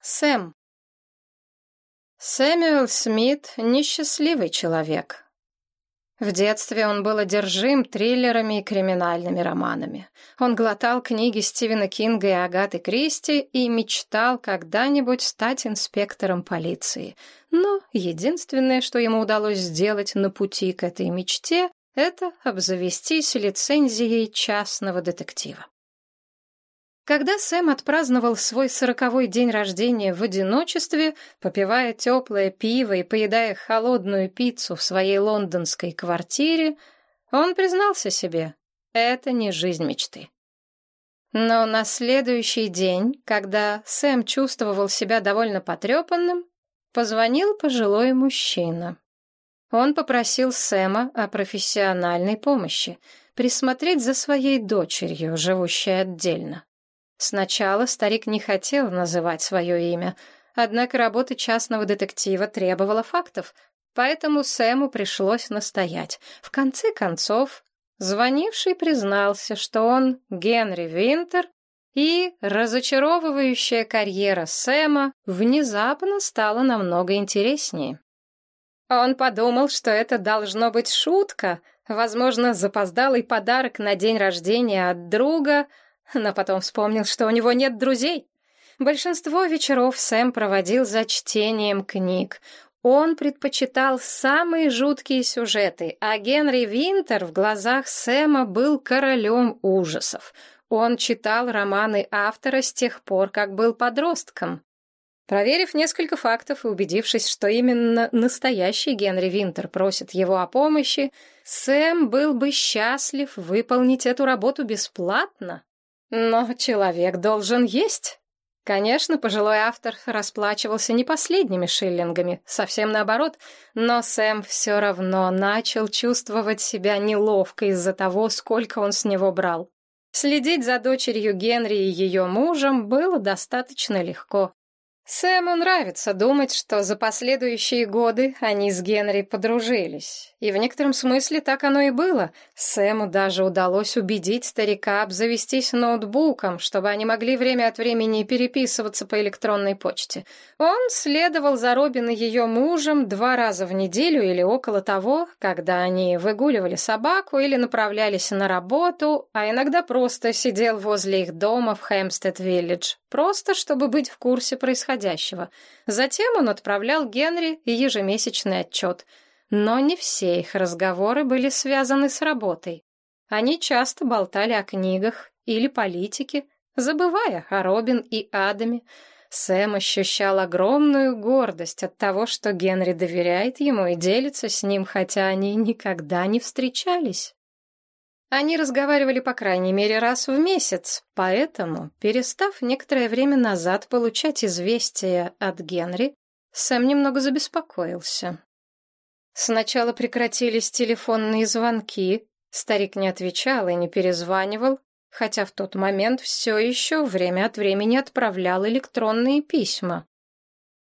Сэм. Сэмюэл Смит — несчастливый человек. В детстве он был одержим триллерами и криминальными романами. Он глотал книги Стивена Кинга и Агаты Кристи и мечтал когда-нибудь стать инспектором полиции. Но единственное, что ему удалось сделать на пути к этой мечте, это обзавестись лицензией частного детектива. Когда Сэм отпраздновал свой сороковой день рождения в одиночестве, попивая теплое пиво и поедая холодную пиццу в своей лондонской квартире, он признался себе — это не жизнь мечты. Но на следующий день, когда Сэм чувствовал себя довольно потрепанным, позвонил пожилой мужчина. Он попросил Сэма о профессиональной помощи, присмотреть за своей дочерью, живущей отдельно. Сначала старик не хотел называть свое имя, однако работа частного детектива требовала фактов, поэтому Сэму пришлось настоять. В конце концов, звонивший признался, что он Генри Винтер, и разочаровывающая карьера Сэма внезапно стала намного интереснее. Он подумал, что это должно быть шутка, возможно, запоздалый подарок на день рождения от друга — но потом вспомнил, что у него нет друзей. Большинство вечеров Сэм проводил за чтением книг. Он предпочитал самые жуткие сюжеты, а Генри Винтер в глазах Сэма был королем ужасов. Он читал романы автора с тех пор, как был подростком. Проверив несколько фактов и убедившись, что именно настоящий Генри Винтер просит его о помощи, Сэм был бы счастлив выполнить эту работу бесплатно. Но человек должен есть. Конечно, пожилой автор расплачивался не последними шиллингами, совсем наоборот, но Сэм все равно начал чувствовать себя неловко из-за того, сколько он с него брал. Следить за дочерью Генри и ее мужем было достаточно легко. Сэму нравится думать, что за последующие годы они с Генри подружились. И в некотором смысле так оно и было. Сэму даже удалось убедить старика обзавестись ноутбуком, чтобы они могли время от времени переписываться по электронной почте. Он следовал за Робин и ее мужем два раза в неделю или около того, когда они выгуливали собаку или направлялись на работу, а иногда просто сидел возле их дома в Хэмстед-Виллидж, просто чтобы быть в курсе происходящего происходящего. Затем он отправлял Генри ежемесячный отчет. Но не все их разговоры были связаны с работой. Они часто болтали о книгах или политике, забывая о Робин и Адаме. Сэм ощущал огромную гордость от того, что Генри доверяет ему и делится с ним, хотя они никогда не встречались. Они разговаривали по крайней мере раз в месяц, поэтому, перестав некоторое время назад получать известия от Генри, Сэм немного забеспокоился. Сначала прекратились телефонные звонки, старик не отвечал и не перезванивал, хотя в тот момент все еще время от времени отправлял электронные письма.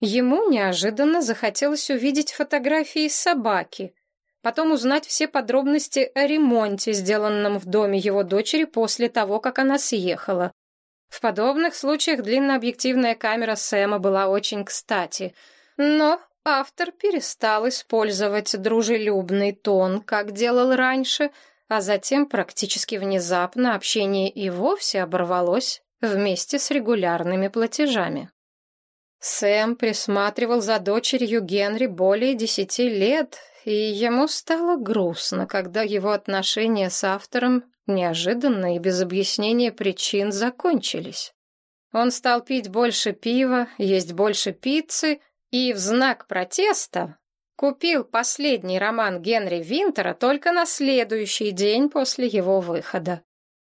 Ему неожиданно захотелось увидеть фотографии собаки, потом узнать все подробности о ремонте, сделанном в доме его дочери после того, как она съехала. В подобных случаях длиннообъективная камера Сэма была очень кстати, но автор перестал использовать дружелюбный тон, как делал раньше, а затем практически внезапно общение и вовсе оборвалось вместе с регулярными платежами. Сэм присматривал за дочерью Генри более десяти лет и ему стало грустно, когда его отношения с автором неожиданно и без объяснения причин закончились. Он стал пить больше пива, есть больше пиццы и в знак протеста купил последний роман Генри Винтера только на следующий день после его выхода.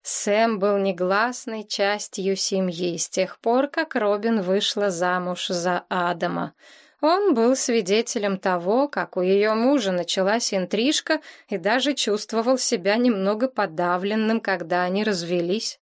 Сэм был негласной частью семьи с тех пор, как Робин вышла замуж за Адама — он был свидетелем того, как у ее мужа началась интрижка и даже чувствовал себя немного подавленным, когда они развелись.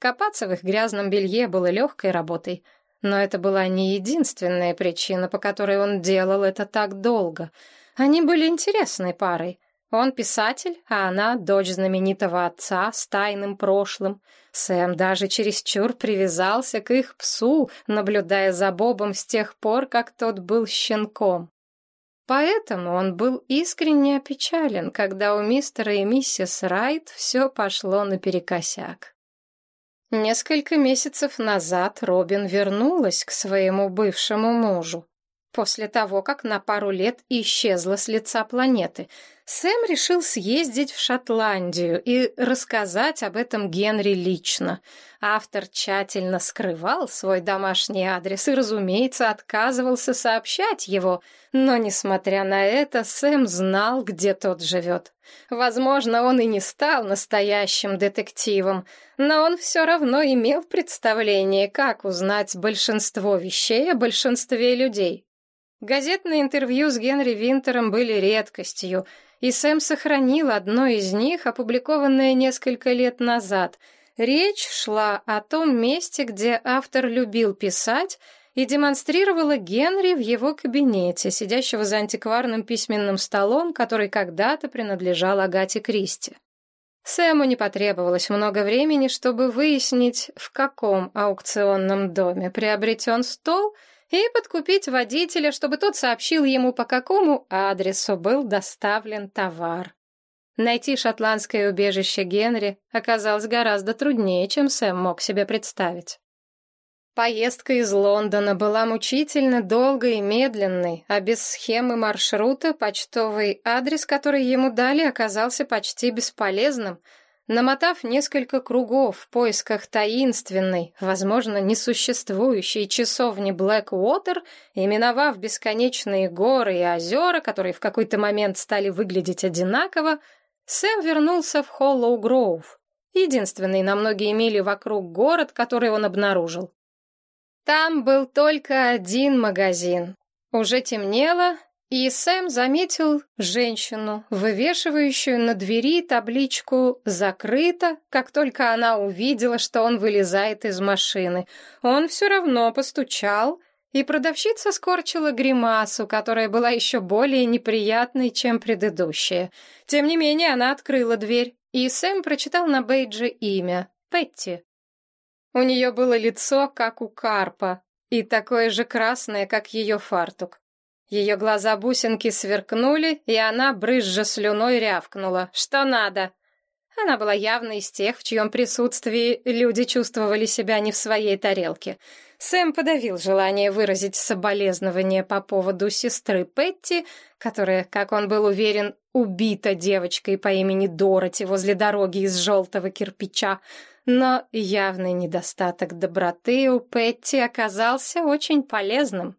Копаться в их грязном белье было легкой работой, но это была не единственная причина, по которой он делал это так долго. Они были интересной парой. Он писатель, а она дочь знаменитого отца с тайным прошлым. Сэм даже чересчур привязался к их псу, наблюдая за Бобом с тех пор, как тот был щенком. Поэтому он был искренне опечален, когда у мистера и миссис Райт все пошло наперекосяк. Несколько месяцев назад Робин вернулась к своему бывшему мужу после того, как на пару лет исчезла с лица планеты. Сэм решил съездить в Шотландию и рассказать об этом Генри лично. Автор тщательно скрывал свой домашний адрес и, разумеется, отказывался сообщать его, но, несмотря на это, Сэм знал, где тот живет. Возможно, он и не стал настоящим детективом, но он все равно имел представление, как узнать большинство вещей о большинстве людей. Газетные интервью с Генри Винтером были редкостью, и Сэм сохранил одно из них, опубликованное несколько лет назад. Речь шла о том месте, где автор любил писать, и демонстрировала Генри в его кабинете, сидящего за антикварным письменным столом, который когда-то принадлежал Агате Кристи. Сэму не потребовалось много времени, чтобы выяснить, в каком аукционном доме приобретен стол — и подкупить водителя, чтобы тот сообщил ему, по какому адресу был доставлен товар. Найти шотландское убежище Генри оказалось гораздо труднее, чем Сэм мог себе представить. Поездка из Лондона была мучительно долгой и медленной, а без схемы маршрута почтовый адрес, который ему дали, оказался почти бесполезным — Намотав несколько кругов в поисках таинственной, возможно, несуществующей часовни Блэк-Уотер, именовав бесконечные горы и озера, которые в какой-то момент стали выглядеть одинаково, Сэм вернулся в Холлоу-Гроув, единственный на многие мили вокруг город, который он обнаружил. Там был только один магазин. Уже темнело, и Сэм заметил женщину, вывешивающую на двери табличку «Закрыто», как только она увидела, что он вылезает из машины. Он все равно постучал, и продавщица скорчила гримасу, которая была еще более неприятной, чем предыдущая. Тем не менее, она открыла дверь, и Сэм прочитал на бейдже имя — Петти. У нее было лицо, как у карпа, и такое же красное, как ее фартук. Ее глаза-бусинки сверкнули, и она, брызжа слюной, рявкнула. «Что надо?» Она была явно из тех, в чьем присутствии люди чувствовали себя не в своей тарелке. Сэм подавил желание выразить соболезнование по поводу сестры Петти, которая, как он был уверен, убита девочкой по имени Дороти возле дороги из желтого кирпича. Но явный недостаток доброты у Петти оказался очень полезным.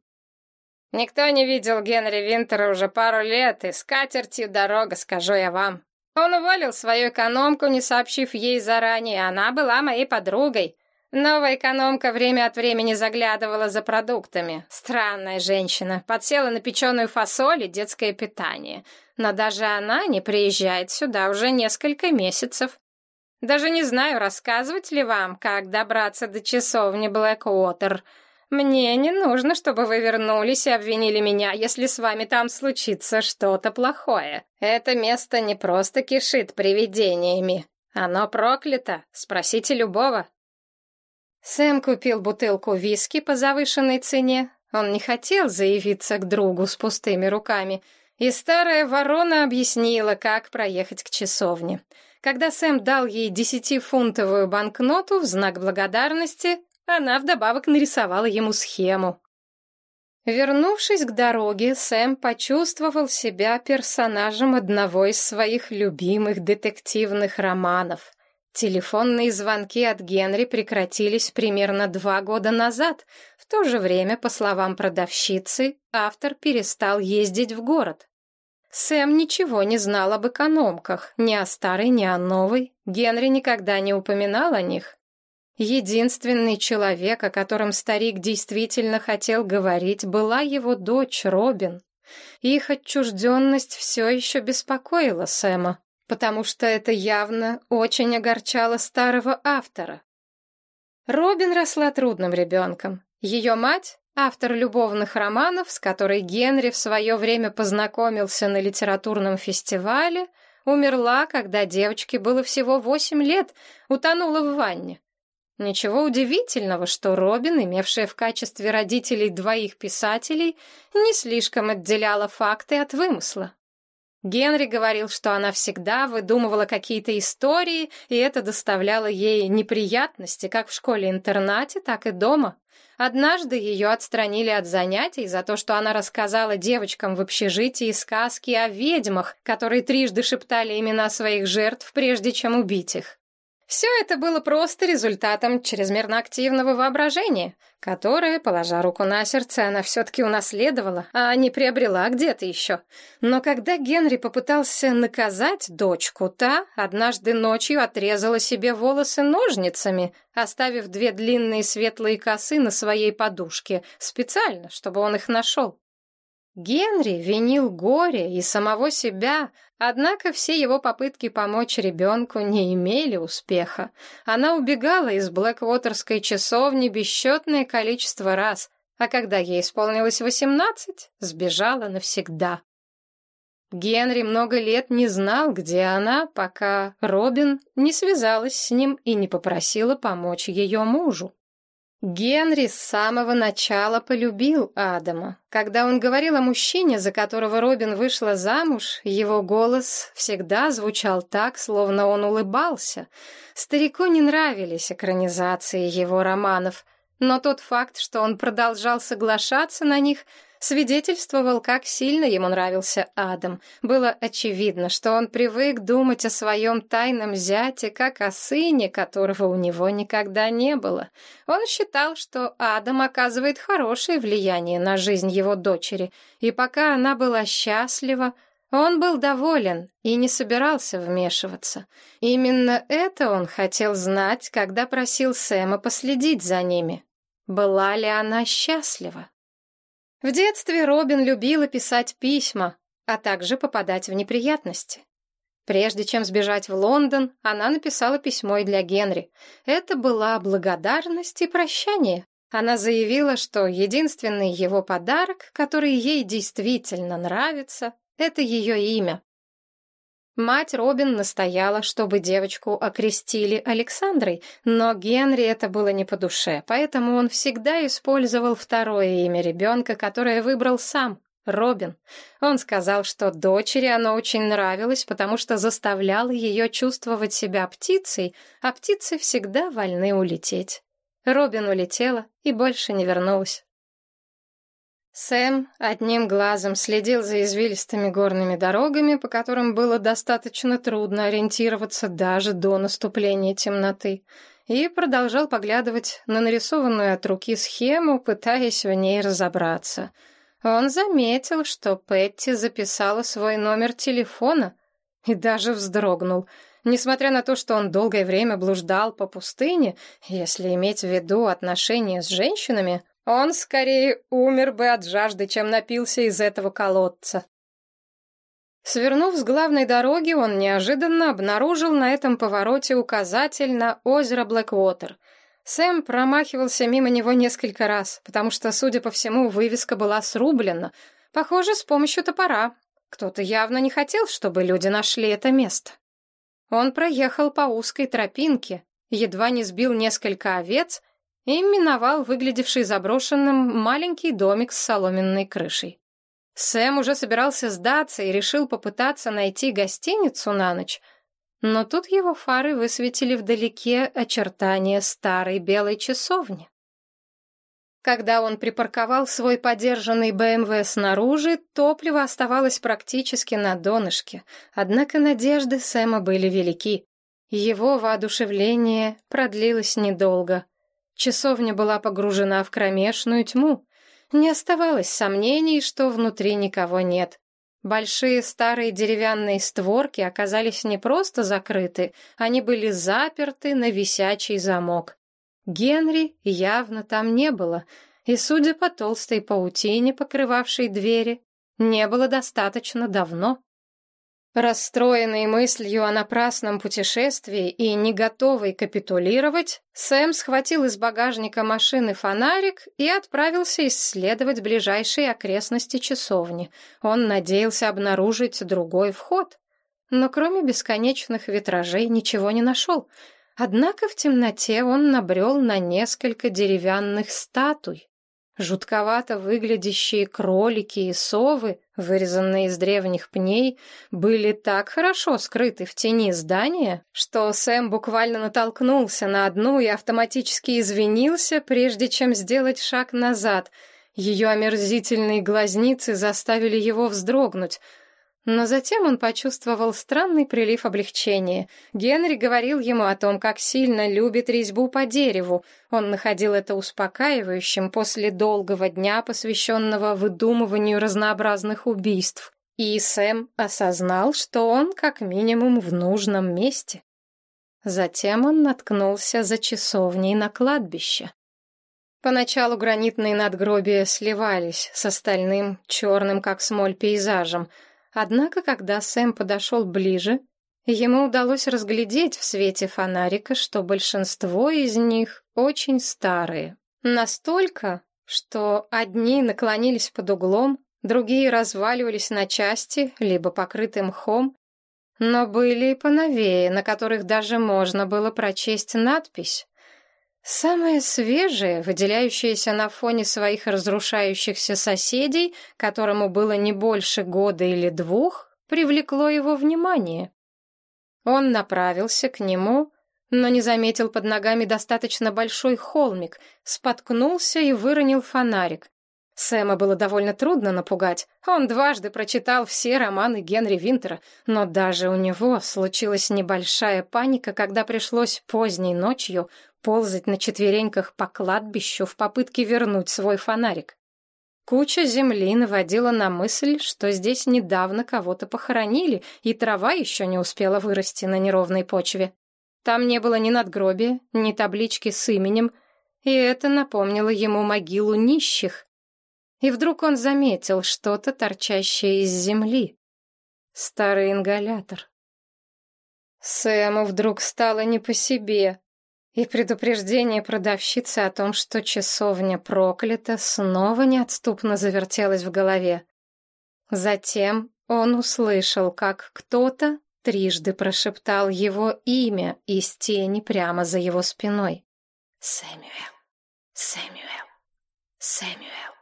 Никто не видел Генри Винтера уже пару лет, и с катертью дорога, скажу я вам. Он уволил свою экономку, не сообщив ей заранее, она была моей подругой. Новая экономка время от времени заглядывала за продуктами. Странная женщина, подсела на печеную фасоль и детское питание. Но даже она не приезжает сюда уже несколько месяцев. Даже не знаю, рассказывать ли вам, как добраться до часовни Блэквотер. Мне не нужно, чтобы вы вернулись и обвинили меня, если с вами там случится что-то плохое. Это место не просто кишит привидениями. Оно проклято. Спросите любого. Сэм купил бутылку виски по завышенной цене. Он не хотел заявиться к другу с пустыми руками. И старая ворона объяснила, как проехать к часовне. Когда Сэм дал ей десятифунтовую банкноту в знак благодарности, она вдобавок нарисовала ему схему. Вернувшись к дороге, Сэм почувствовал себя персонажем одного из своих любимых детективных романов. Телефонные звонки от Генри прекратились примерно два года назад. В то же время, по словам продавщицы, автор перестал ездить в город. Сэм ничего не знал об экономках, ни о старой, ни о новой. Генри никогда не упоминал о них. Единственный человек, о котором старик действительно хотел говорить, была его дочь Робин. Их отчужденность все еще беспокоила Сэма, потому что это явно очень огорчало старого автора. Робин росла трудным ребенком. Ее мать, автор любовных романов, с которой Генри в свое время познакомился на литературном фестивале, умерла, когда девочке было всего восемь лет, утонула в ванне. Ничего удивительного, что Робин, имевшая в качестве родителей двоих писателей, не слишком отделяла факты от вымысла. Генри говорил, что она всегда выдумывала какие-то истории, и это доставляло ей неприятности как в школе-интернате, так и дома. Однажды ее отстранили от занятий за то, что она рассказала девочкам в общежитии сказки о ведьмах, которые трижды шептали имена своих жертв, прежде чем убить их. Все это было просто результатом чрезмерно активного воображения, которое, положа руку на сердце, она все-таки унаследовала, а не приобрела где-то еще. Но когда Генри попытался наказать дочку, та однажды ночью отрезала себе волосы ножницами, оставив две длинные светлые косы на своей подушке, специально, чтобы он их нашел. Генри винил горе и самого себя, однако все его попытки помочь ребенку не имели успеха. Она убегала из Блэквотерской часовни бесчетное количество раз, а когда ей исполнилось восемнадцать, сбежала навсегда. Генри много лет не знал, где она, пока Робин не связалась с ним и не попросила помочь ее мужу. Генри с самого начала полюбил Адама. Когда он говорил о мужчине, за которого Робин вышла замуж, его голос всегда звучал так, словно он улыбался. Старику не нравились экранизации его романов, но тот факт, что он продолжал соглашаться на них, свидетельствовал, как сильно ему нравился Адам. Было очевидно, что он привык думать о своем тайном зяте, как о сыне, которого у него никогда не было. Он считал, что Адам оказывает хорошее влияние на жизнь его дочери, и пока она была счастлива, он был доволен и не собирался вмешиваться. Именно это он хотел знать, когда просил Сэма последить за ними. Была ли она счастлива? В детстве Робин любила писать письма, а также попадать в неприятности. Прежде чем сбежать в Лондон, она написала письмо и для Генри. Это была благодарность и прощание. Она заявила, что единственный его подарок, который ей действительно нравится, это ее имя. Мать Робин настояла, чтобы девочку окрестили Александрой, но Генри это было не по душе, поэтому он всегда использовал второе имя ребенка, которое выбрал сам — Робин. Он сказал, что дочери оно очень нравилось, потому что заставляло ее чувствовать себя птицей, а птицы всегда вольны улететь. Робин улетела и больше не вернулась. Сэм одним глазом следил за извилистыми горными дорогами, по которым было достаточно трудно ориентироваться даже до наступления темноты, и продолжал поглядывать на нарисованную от руки схему, пытаясь в ней разобраться. Он заметил, что Петти записала свой номер телефона и даже вздрогнул. Несмотря на то, что он долгое время блуждал по пустыне, если иметь в виду отношения с женщинами, он скорее умер бы от жажды, чем напился из этого колодца. Свернув с главной дороги, он неожиданно обнаружил на этом повороте указатель на озеро Блэквотер. Сэм промахивался мимо него несколько раз, потому что, судя по всему, вывеска была срублена. Похоже, с помощью топора. Кто-то явно не хотел, чтобы люди нашли это место. Он проехал по узкой тропинке, едва не сбил несколько овец и миновал выглядевший заброшенным маленький домик с соломенной крышей. Сэм уже собирался сдаться и решил попытаться найти гостиницу на ночь, но тут его фары высветили вдалеке очертания старой белой часовни. Когда он припарковал свой подержанный БМВ снаружи, топливо оставалось практически на донышке, однако надежды Сэма были велики. Его воодушевление продлилось недолго — Часовня была погружена в кромешную тьму. Не оставалось сомнений, что внутри никого нет. Большие старые деревянные створки оказались не просто закрыты, они были заперты на висячий замок. Генри явно там не было, и, судя по толстой паутине, покрывавшей двери, не было достаточно давно. Расстроенный мыслью о напрасном путешествии и не готовый капитулировать, Сэм схватил из багажника машины фонарик и отправился исследовать ближайшие окрестности часовни. Он надеялся обнаружить другой вход, но кроме бесконечных витражей ничего не нашел. Однако в темноте он набрел на несколько деревянных статуй. Жутковато выглядящие кролики и совы, вырезанные из древних пней, были так хорошо скрыты в тени здания, что Сэм буквально натолкнулся на одну и автоматически извинился, прежде чем сделать шаг назад. Ее омерзительные глазницы заставили его вздрогнуть — но затем он почувствовал странный прилив облегчения. Генри говорил ему о том, как сильно любит резьбу по дереву. Он находил это успокаивающим после долгого дня, посвященного выдумыванию разнообразных убийств. И Сэм осознал, что он как минимум в нужном месте. Затем он наткнулся за часовней на кладбище. Поначалу гранитные надгробия сливались с остальным черным, как смоль, пейзажем — Однако, когда Сэм подошел ближе, ему удалось разглядеть в свете фонарика, что большинство из них очень старые. Настолько, что одни наклонились под углом, другие разваливались на части, либо покрыты мхом, но были и поновее, на которых даже можно было прочесть надпись Самое свежее, выделяющееся на фоне своих разрушающихся соседей, которому было не больше года или двух, привлекло его внимание. Он направился к нему, но не заметил под ногами достаточно большой холмик, споткнулся и выронил фонарик. Сэма было довольно трудно напугать. Он дважды прочитал все романы Генри Винтера, но даже у него случилась небольшая паника, когда пришлось поздней ночью ползать на четвереньках по кладбищу в попытке вернуть свой фонарик. Куча земли наводила на мысль, что здесь недавно кого-то похоронили, и трава еще не успела вырасти на неровной почве. Там не было ни надгробия, ни таблички с именем, и это напомнило ему могилу нищих. И вдруг он заметил что-то, торчащее из земли. Старый ингалятор. Сэму вдруг стало не по себе. И предупреждение продавщицы о том, что часовня проклята, снова неотступно завертелось в голове. Затем он услышал, как кто-то трижды прошептал его имя из тени прямо за его спиной. «Сэмюэл! Сэмюэл! Сэмюэл!»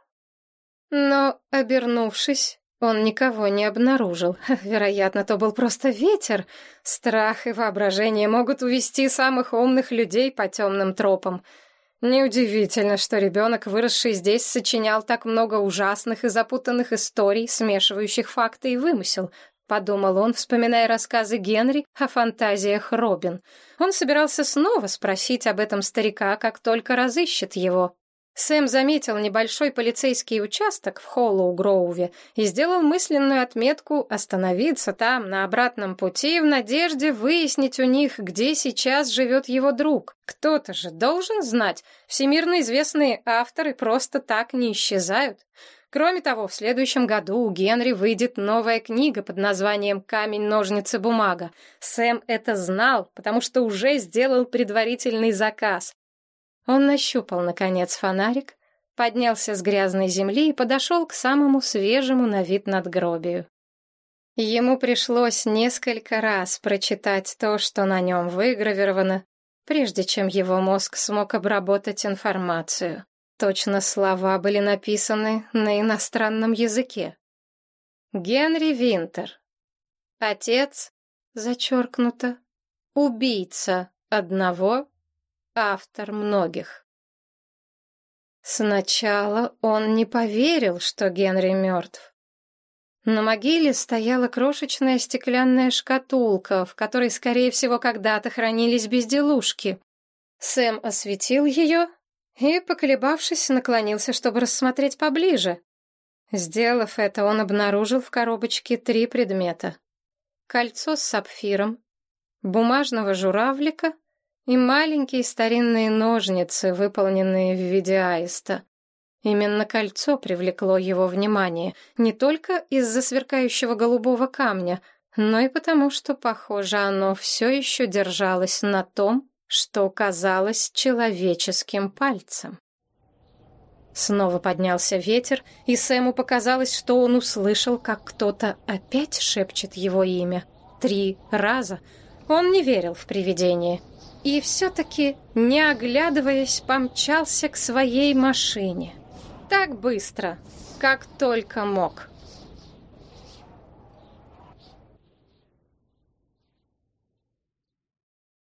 Но, обернувшись, он никого не обнаружил. Вероятно, то был просто ветер. Страх и воображение могут увести самых умных людей по темным тропам. Неудивительно, что ребенок, выросший здесь, сочинял так много ужасных и запутанных историй, смешивающих факты и вымысел, подумал он, вспоминая рассказы Генри о фантазиях Робин. Он собирался снова спросить об этом старика, как только разыщет его. Сэм заметил небольшой полицейский участок в Холлоу-Гроуве и сделал мысленную отметку остановиться там на обратном пути в надежде выяснить у них, где сейчас живет его друг. Кто-то же должен знать, всемирно известные авторы просто так не исчезают. Кроме того, в следующем году у Генри выйдет новая книга под названием «Камень, ножницы, бумага». Сэм это знал, потому что уже сделал предварительный заказ. Он нащупал, наконец, фонарик, поднялся с грязной земли и подошел к самому свежему на вид надгробию. Ему пришлось несколько раз прочитать то, что на нем выгравировано, прежде чем его мозг смог обработать информацию. Точно слова были написаны на иностранном языке. Генри Винтер. Отец, зачеркнуто, убийца одного автор многих. Сначала он не поверил, что Генри мертв. На могиле стояла крошечная стеклянная шкатулка, в которой, скорее всего, когда-то хранились безделушки. Сэм осветил ее и, поколебавшись, наклонился, чтобы рассмотреть поближе. Сделав это, он обнаружил в коробочке три предмета. Кольцо с сапфиром, бумажного журавлика и маленькие старинные ножницы, выполненные в виде аиста. Именно кольцо привлекло его внимание, не только из-за сверкающего голубого камня, но и потому, что, похоже, оно все еще держалось на том, что казалось человеческим пальцем. Снова поднялся ветер, и Сэму показалось, что он услышал, как кто-то опять шепчет его имя. Три раза. Он не верил в привидение. И все-таки, не оглядываясь, помчался к своей машине. Так быстро, как только мог.